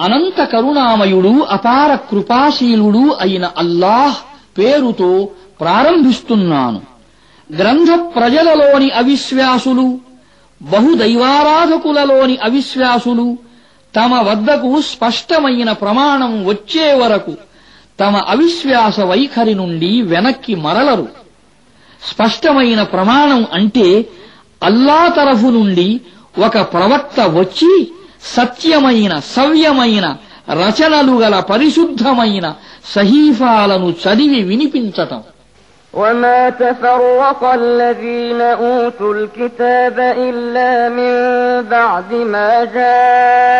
అనంత కరుణామయుడు అపార కృపాశీలుడు అయిన అల్లాహ్ పేరుతో ప్రారంభిస్తున్నాను. గ్రంథ ప్రజలలోని అవిశ్వాసులు బహుదైవారాధకులలోని అవిశ్వాసులు తమ వద్దకు స్పష్టమైన ప్రమాణం వచ్చే వరకు తమ అవిశ్వాస వైఖరి నుండి వెనక్కి మరలరు. స్పష్టమైన ప్రమాణం అంటే అల్లా తరఫు నుండి ఒక ప్రవక్త వచ్చి సత్యమైన సవ్యమైన రచనలు గల పరిశుద్ధమైన సహీఫాలను చదివి వినిపించటం وما تفرق الذين أوتوا الكتاب إلا من بعد ما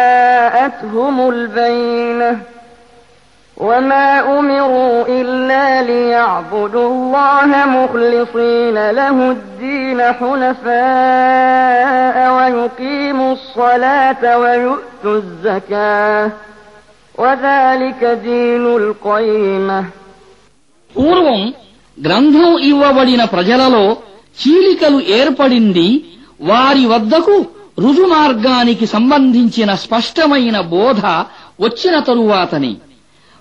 جاءتهم البينة وما الله مخلصين له الدين حنفاء ويقيموا الصلاة ويؤتوا الزكاة وذلك دين القيمة పూర్వం గ్రంథం ఇవ్వబడిన ప్రజలలో చీలికలు ఏర్పడింది వారి వద్దకు రుజుమార్గానికి సంబంధించిన స్పష్టమైన బోధ వచ్చిన తరువాతనే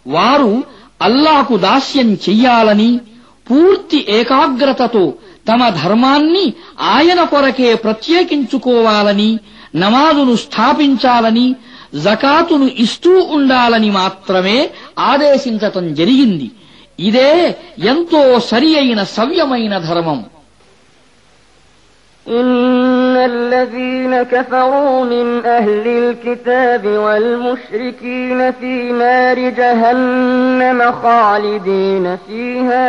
వారు అల్లాకు దాస్యం చెయ్యాలని పూర్తి ఏకాగ్రతతో తమ ధర్మాన్ని ఆయన కొరకే ప్రత్యేకించుకోవాలని నమాజును స్థాపించాలని జకాతును ఇస్తూ ఉండాలని మాత్రమే ఆదేశించటం జరిగింది ఇదే ఎంతో సరి అయిన సవ్యమైన ధర్మం إن الذين كفروا من أهل الكتاب والمشركين في نار جهنم خالدين فيها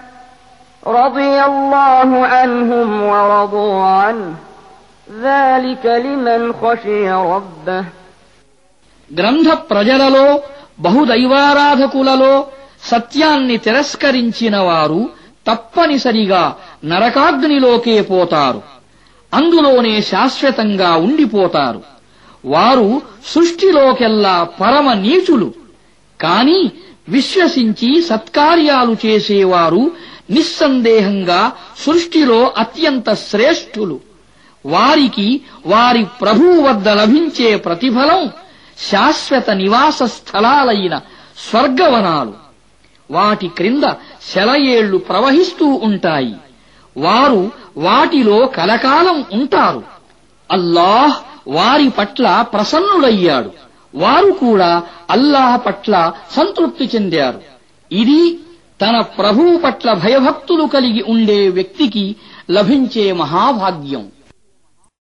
رضي الله عنهم ورضوا عنه ذلك لمن خشي ربه గ్రంథ ప్రజలలో బహుదైవారాధకులలో సత్యాన్ని తిరస్కరించిన వారు తప్పనిసరిగా నరకాగ్నిలోకే పోతారు అందులోనే శాశ్వతంగా ఉండిపోతారు వారు సృష్టిలోకెల్లా పరమ నీచులు కాని విశ్వసించి సత్కార్యాలు చేసేవారు నిస్సందేహంగా సృష్టిలో అత్యంత శ్రేష్ఠులు. వారికి వారి ప్రభువు వద్ద లభించే ప్రతిఫలం శాశ్వత నివాస స్థలాలైన స్వర్గవనాలు. వాటి క్రింద శలయేళ్ళు ప్రవహిస్తూ ఉంటాయి. వారు వాటిలో కలకాలం ఉంటారు. అల్లాహ్ వారి పట్ల ప్రసన్నుడయ్యాడు. వారు కూడా అల్లాహ్ పట్ల సంతృప్తి చెందారు. ఇది తన ప్రభువు పట్ల భయభక్తులు కలిగి ఉండే వ్యక్తికి లభించే మహాభాగ్యం.